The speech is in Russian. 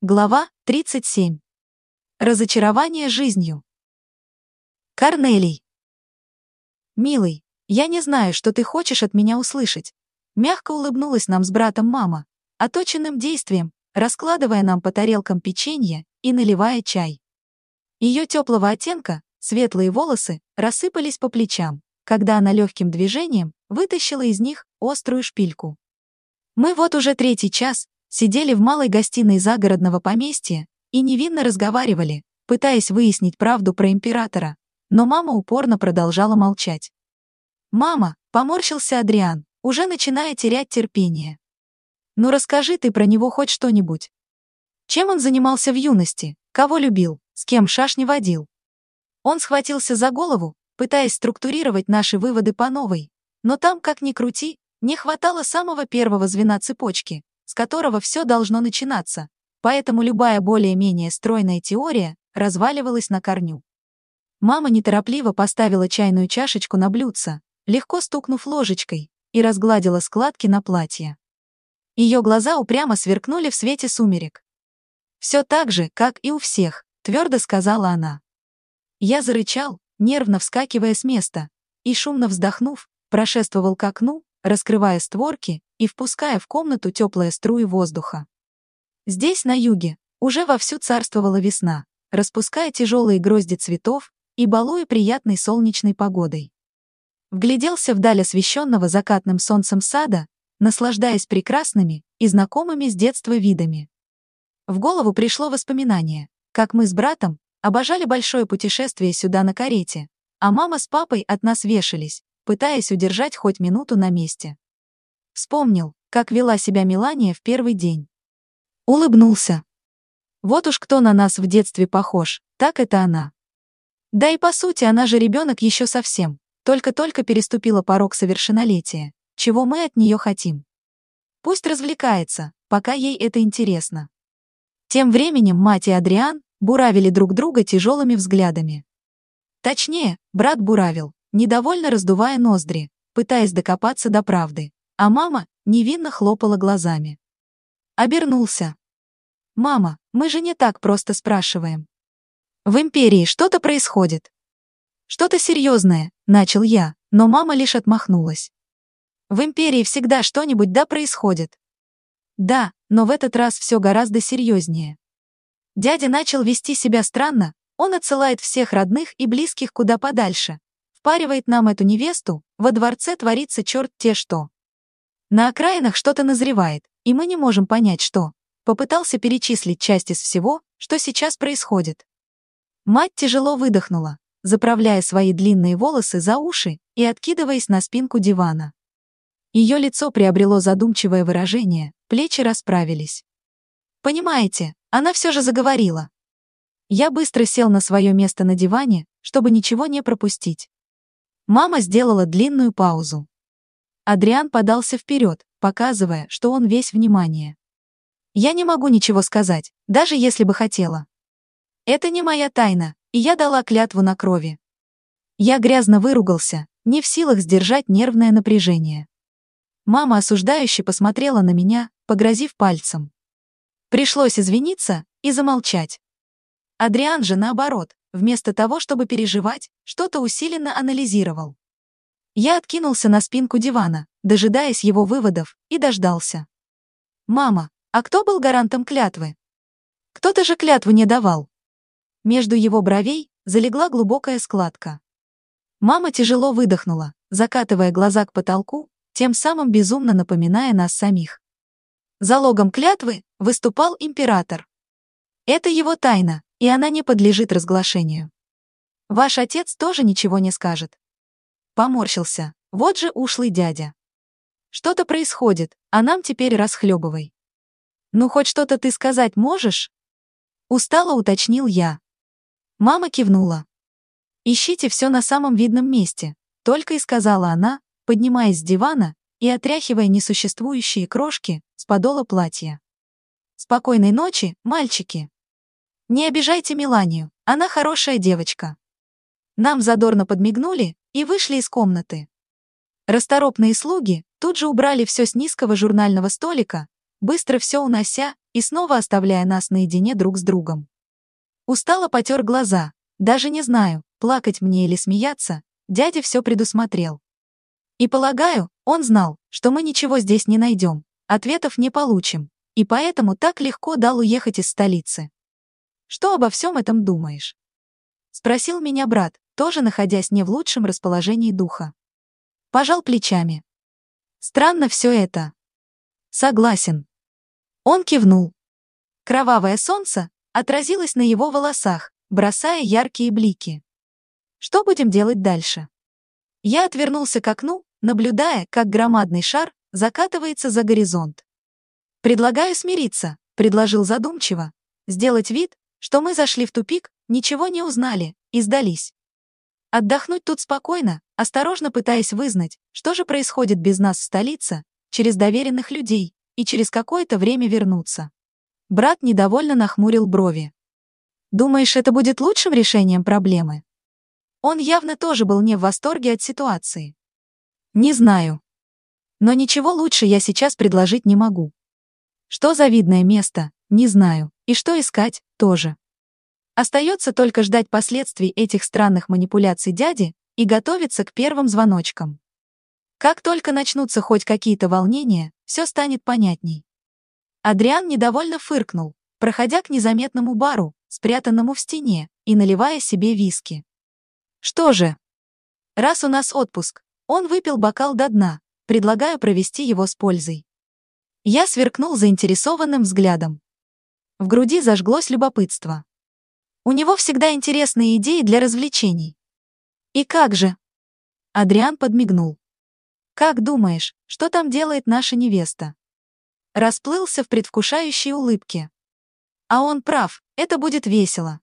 Глава 37. Разочарование жизнью. Корнелий. «Милый, я не знаю, что ты хочешь от меня услышать». Мягко улыбнулась нам с братом мама, оточенным действием, раскладывая нам по тарелкам печенье и наливая чай. Ее теплого оттенка, светлые волосы, рассыпались по плечам, когда она легким движением вытащила из них острую шпильку. Мы вот уже третий час сидели в малой гостиной загородного поместья и невинно разговаривали, пытаясь выяснить правду про императора, но мама упорно продолжала молчать. «Мама», — поморщился Адриан, уже начиная терять терпение. «Ну расскажи ты про него хоть что-нибудь. Чем он занимался в юности, кого любил, с кем шашни водил?» Он схватился за голову, пытаясь структурировать наши выводы по новой, но там, как ни крути, не хватало самого первого звена цепочки, с которого все должно начинаться, поэтому любая более-менее стройная теория разваливалась на корню. Мама неторопливо поставила чайную чашечку на блюдце, легко стукнув ложечкой, и разгладила складки на платье. Ее глаза упрямо сверкнули в свете сумерек. «Все так же, как и у всех», — твердо сказала она. Я зарычал, нервно вскакивая с места, и, шумно вздохнув, прошествовал к окну, раскрывая створки и впуская в комнату теплые струи воздуха. Здесь, на юге, уже вовсю царствовала весна, распуская тяжелые грозди цветов и балуя приятной солнечной погодой. Вгляделся вдаль освещенного закатным солнцем сада, наслаждаясь прекрасными и знакомыми с детства видами. В голову пришло воспоминание, как мы с братом обожали большое путешествие сюда на карете, а мама с папой от нас вешались, пытаясь удержать хоть минуту на месте. Вспомнил, как вела себя Мелания в первый день. Улыбнулся. Вот уж кто на нас в детстве похож, так это она. Да и по сути, она же ребенок еще совсем, только-только переступила порог совершеннолетия, чего мы от нее хотим. Пусть развлекается, пока ей это интересно. Тем временем мать и Адриан буравили друг друга тяжелыми взглядами. Точнее, брат буравил, недовольно раздувая ноздри, пытаясь докопаться до правды а мама невинно хлопала глазами. Обернулся. «Мама, мы же не так просто спрашиваем. В империи что-то происходит». «Что-то серьезное», — начал я, но мама лишь отмахнулась. «В империи всегда что-нибудь да происходит». «Да, но в этот раз все гораздо серьезнее». Дядя начал вести себя странно, он отсылает всех родных и близких куда подальше, впаривает нам эту невесту, во дворце творится черт те что. На окраинах что-то назревает, и мы не можем понять, что. Попытался перечислить часть из всего, что сейчас происходит. Мать тяжело выдохнула, заправляя свои длинные волосы за уши и откидываясь на спинку дивана. Ее лицо приобрело задумчивое выражение, плечи расправились. «Понимаете, она все же заговорила». Я быстро сел на свое место на диване, чтобы ничего не пропустить. Мама сделала длинную паузу. Адриан подался вперед, показывая, что он весь внимание. «Я не могу ничего сказать, даже если бы хотела. Это не моя тайна, и я дала клятву на крови». Я грязно выругался, не в силах сдержать нервное напряжение. Мама осуждающе посмотрела на меня, погрозив пальцем. Пришлось извиниться и замолчать. Адриан же, наоборот, вместо того, чтобы переживать, что-то усиленно анализировал. Я откинулся на спинку дивана, дожидаясь его выводов, и дождался. «Мама, а кто был гарантом клятвы?» «Кто-то же клятву не давал». Между его бровей залегла глубокая складка. Мама тяжело выдохнула, закатывая глаза к потолку, тем самым безумно напоминая нас самих. Залогом клятвы выступал император. Это его тайна, и она не подлежит разглашению. Ваш отец тоже ничего не скажет. Поморщился. Вот же ушлый дядя. Что-то происходит, а нам теперь расхлебывай. Ну хоть что-то ты сказать можешь? Устало уточнил я. Мама кивнула. Ищите все на самом видном месте, только и сказала она, поднимаясь с дивана и отряхивая несуществующие крошки с подола платья. Спокойной ночи, мальчики. Не обижайте Миланию, она хорошая девочка. Нам задорно подмигнули и вышли из комнаты. Расторопные слуги тут же убрали все с низкого журнального столика, быстро все унося и снова оставляя нас наедине друг с другом. Устало потер глаза, даже не знаю, плакать мне или смеяться, дядя все предусмотрел. И полагаю, он знал, что мы ничего здесь не найдем, ответов не получим, и поэтому так легко дал уехать из столицы. Что обо всем этом думаешь? Спросил меня брат, тоже находясь не в лучшем расположении духа. Пожал плечами. Странно все это. Согласен. Он кивнул. Кровавое солнце отразилось на его волосах, бросая яркие блики. Что будем делать дальше? Я отвернулся к окну, наблюдая, как громадный шар закатывается за горизонт. «Предлагаю смириться», — предложил задумчиво, «сделать вид, что мы зашли в тупик, ничего не узнали и сдались. Отдохнуть тут спокойно, осторожно пытаясь вызнать, что же происходит без нас в столице, через доверенных людей, и через какое-то время вернуться. Брат недовольно нахмурил брови. «Думаешь, это будет лучшим решением проблемы?» Он явно тоже был не в восторге от ситуации. «Не знаю. Но ничего лучше я сейчас предложить не могу. Что за видное место, не знаю, и что искать, тоже. Остается только ждать последствий этих странных манипуляций дяди и готовиться к первым звоночкам. Как только начнутся хоть какие-то волнения, все станет понятней. Адриан недовольно фыркнул, проходя к незаметному бару, спрятанному в стене, и наливая себе виски. Что же? Раз у нас отпуск, он выпил бокал до дна, предлагаю провести его с пользой. Я сверкнул заинтересованным взглядом. В груди зажглось любопытство. У него всегда интересные идеи для развлечений. И как же? Адриан подмигнул. Как думаешь, что там делает наша невеста? Расплылся в предвкушающей улыбке. А он прав, это будет весело.